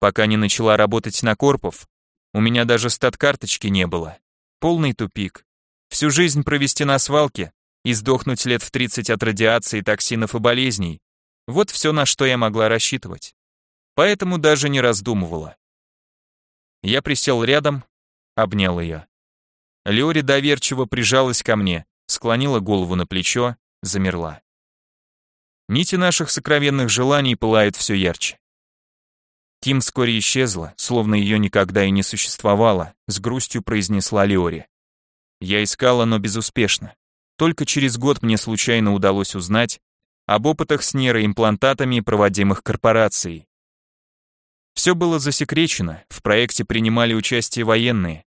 Пока не начала работать на корпов, у меня даже стат-карточки не было. Полный тупик. Всю жизнь провести на свалке и сдохнуть лет в 30 от радиации, токсинов и болезней. Вот все, на что я могла рассчитывать. Поэтому даже не раздумывала. Я присел рядом, обнял ее. Леори доверчиво прижалась ко мне, склонила голову на плечо, замерла. Нити наших сокровенных желаний пылают все ярче. Ким вскоре исчезла, словно ее никогда и не существовало, с грустью произнесла Леори. Я искала, но безуспешно. Только через год мне случайно удалось узнать об опытах с нейроимплантатами, проводимых корпорацией. Все было засекречено, в проекте принимали участие военные.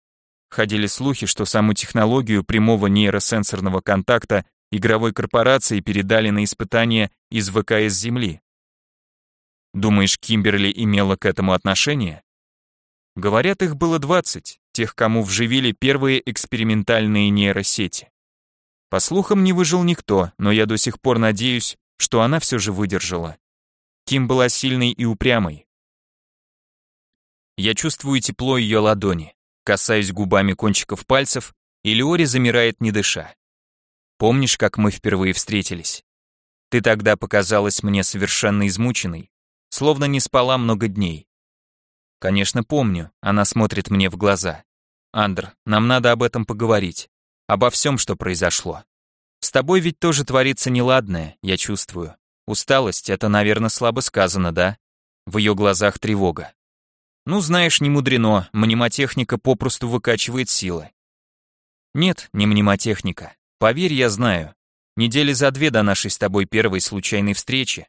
Ходили слухи, что саму технологию прямого нейросенсорного контакта игровой корпорации передали на испытание из ВКС Земли. Думаешь, Кимберли имела к этому отношение? Говорят, их было 20, тех, кому вживили первые экспериментальные нейросети. По слухам, не выжил никто, но я до сих пор надеюсь, что она все же выдержала. Ким была сильной и упрямой. Я чувствую тепло ее ладони, касаюсь губами кончиков пальцев, и Леори замирает, не дыша. Помнишь, как мы впервые встретились? Ты тогда показалась мне совершенно измученной, словно не спала много дней. Конечно, помню, она смотрит мне в глаза. Андр, нам надо об этом поговорить. Обо всем, что произошло. С тобой ведь тоже творится неладное, я чувствую. Усталость — это, наверное, слабо сказано, да? В ее глазах тревога. Ну, знаешь, не мудрено, мнемотехника попросту выкачивает силы. Нет, не мнемотехника. Поверь, я знаю. Недели за две до нашей с тобой первой случайной встречи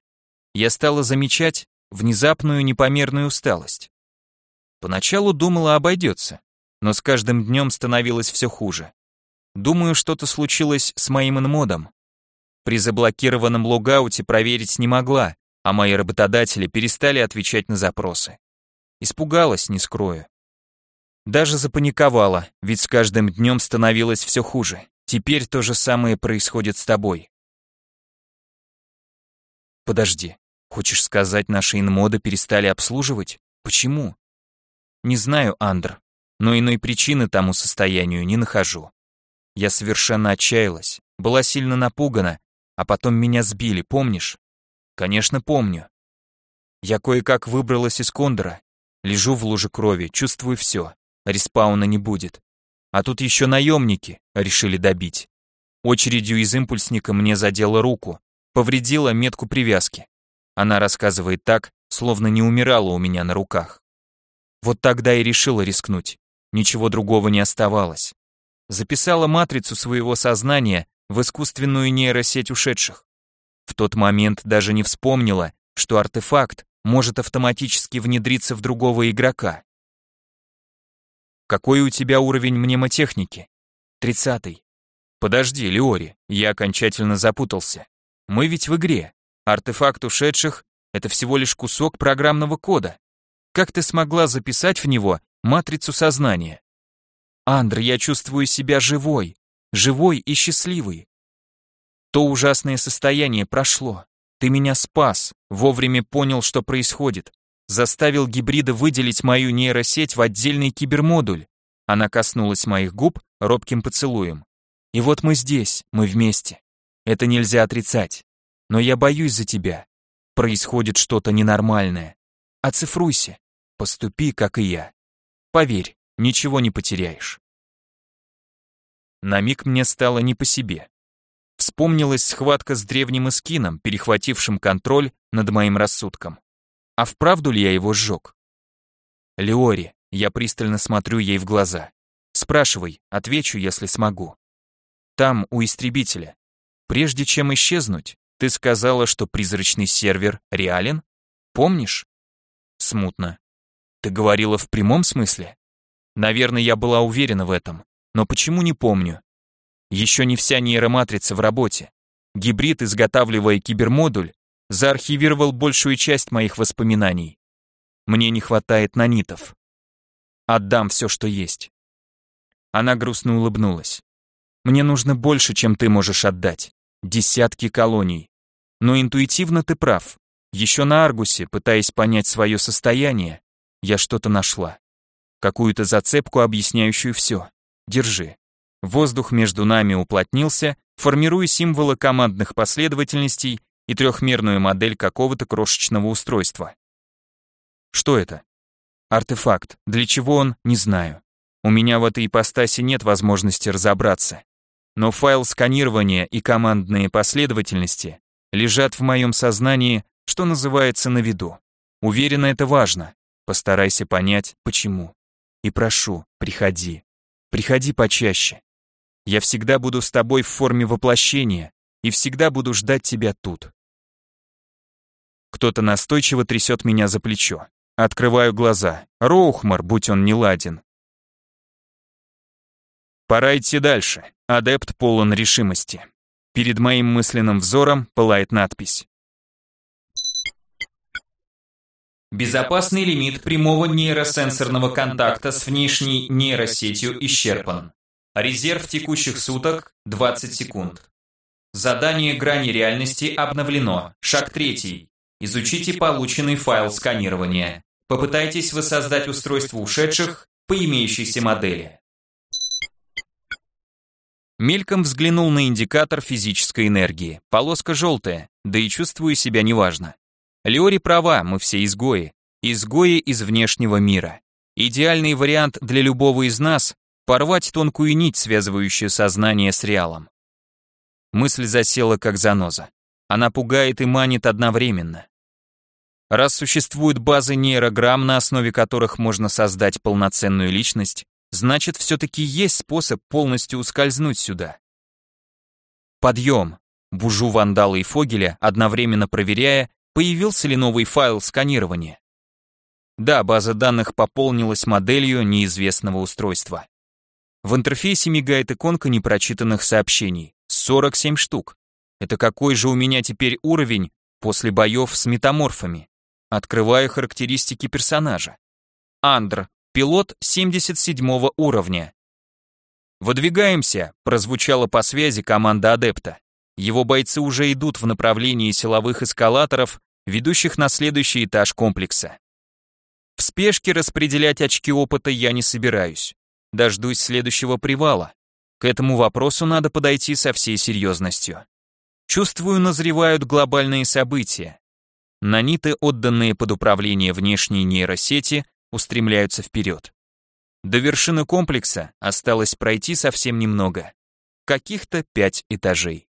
я стала замечать внезапную непомерную усталость. Поначалу думала обойдется, но с каждым днем становилось все хуже. Думаю, что-то случилось с моим инмодом. При заблокированном логауте проверить не могла, а мои работодатели перестали отвечать на запросы. Испугалась, не скрою. Даже запаниковала, ведь с каждым днем становилось все хуже. Теперь то же самое происходит с тобой. Подожди, хочешь сказать, наши инмоды перестали обслуживать? Почему? Не знаю, Андр, но иной причины тому состоянию не нахожу. Я совершенно отчаялась, была сильно напугана, а потом меня сбили, помнишь? Конечно, помню. Я кое-как выбралась из кондора, лежу в луже крови, чувствую все, респауна не будет. А тут еще наемники решили добить. Очередью из импульсника мне задела руку, повредила метку привязки. Она рассказывает так, словно не умирала у меня на руках. Вот тогда и решила рискнуть. Ничего другого не оставалось записала матрицу своего сознания в искусственную нейросеть ушедших. В тот момент даже не вспомнила, что артефакт может автоматически внедриться в другого игрока. Какой у тебя уровень мнемотехники? Тридцатый. Подожди, Леори, я окончательно запутался. Мы ведь в игре. Артефакт ушедших — это всего лишь кусок программного кода. Как ты смогла записать в него матрицу сознания? Андр, я чувствую себя живой, живой и счастливой. То ужасное состояние прошло. Ты меня спас, вовремя понял, что происходит. Заставил гибрида выделить мою нейросеть в отдельный кибермодуль. Она коснулась моих губ робким поцелуем. И вот мы здесь, мы вместе. Это нельзя отрицать. Но я боюсь за тебя. Происходит что-то ненормальное. Оцифруйся. Поступи, как и я. Поверь, ничего не потеряешь. На миг мне стало не по себе. Вспомнилась схватка с древним эскином, перехватившим контроль над моим рассудком. А вправду ли я его сжег? Леори, я пристально смотрю ей в глаза. Спрашивай, отвечу, если смогу. Там, у истребителя. Прежде чем исчезнуть, ты сказала, что призрачный сервер реален? Помнишь? Смутно. Ты говорила в прямом смысле? Наверное, я была уверена в этом, но почему не помню? Еще не вся нейроматрица в работе. Гибрид, изготавливая кибермодуль, заархивировал большую часть моих воспоминаний. Мне не хватает нанитов. Отдам все, что есть. Она грустно улыбнулась. Мне нужно больше, чем ты можешь отдать. Десятки колоний. Но интуитивно ты прав. Еще на Аргусе, пытаясь понять свое состояние, я что-то нашла какую-то зацепку, объясняющую все. Держи. Воздух между нами уплотнился, формируя символы командных последовательностей и трехмерную модель какого-то крошечного устройства. Что это? Артефакт. Для чего он, не знаю. У меня в этой ипостаси нет возможности разобраться. Но файл сканирования и командные последовательности лежат в моем сознании, что называется, на виду. Уверена, это важно. Постарайся понять, почему. И прошу, приходи. Приходи почаще. Я всегда буду с тобой в форме воплощения и всегда буду ждать тебя тут. Кто-то настойчиво трясет меня за плечо. Открываю глаза. Роухмар, будь он не ладен. Пора идти дальше. Адепт полон решимости. Перед моим мысленным взором пылает надпись. Безопасный лимит прямого нейросенсорного контакта с внешней нейросетью исчерпан. Резерв текущих суток – 20 секунд. Задание грани реальности обновлено. Шаг третий. Изучите полученный файл сканирования. Попытайтесь воссоздать устройство ушедших по имеющейся модели. Мельком взглянул на индикатор физической энергии. Полоска желтая, да и чувствую себя неважно. Леори права, мы все изгои. Изгои из внешнего мира. Идеальный вариант для любого из нас – порвать тонкую нить, связывающую сознание с реалом. Мысль засела как заноза. Она пугает и манит одновременно. Раз существуют базы нейрограмм, на основе которых можно создать полноценную личность, Значит, все-таки есть способ полностью ускользнуть сюда. Подъем. Бужу вандала и Фогеля, одновременно проверяя, появился ли новый файл сканирования. Да, база данных пополнилась моделью неизвестного устройства. В интерфейсе мигает иконка непрочитанных сообщений. 47 штук. Это какой же у меня теперь уровень после боев с метаморфами? Открываю характеристики персонажа. Андр, Пилот 77 уровня. «Выдвигаемся», — прозвучала по связи команда адепта. Его бойцы уже идут в направлении силовых эскалаторов, ведущих на следующий этаж комплекса. В спешке распределять очки опыта я не собираюсь. Дождусь следующего привала. К этому вопросу надо подойти со всей серьезностью. Чувствую, назревают глобальные события. Наниты, отданные под управление внешней нейросети, устремляются вперед. До вершины комплекса осталось пройти совсем немного. Каких-то пять этажей.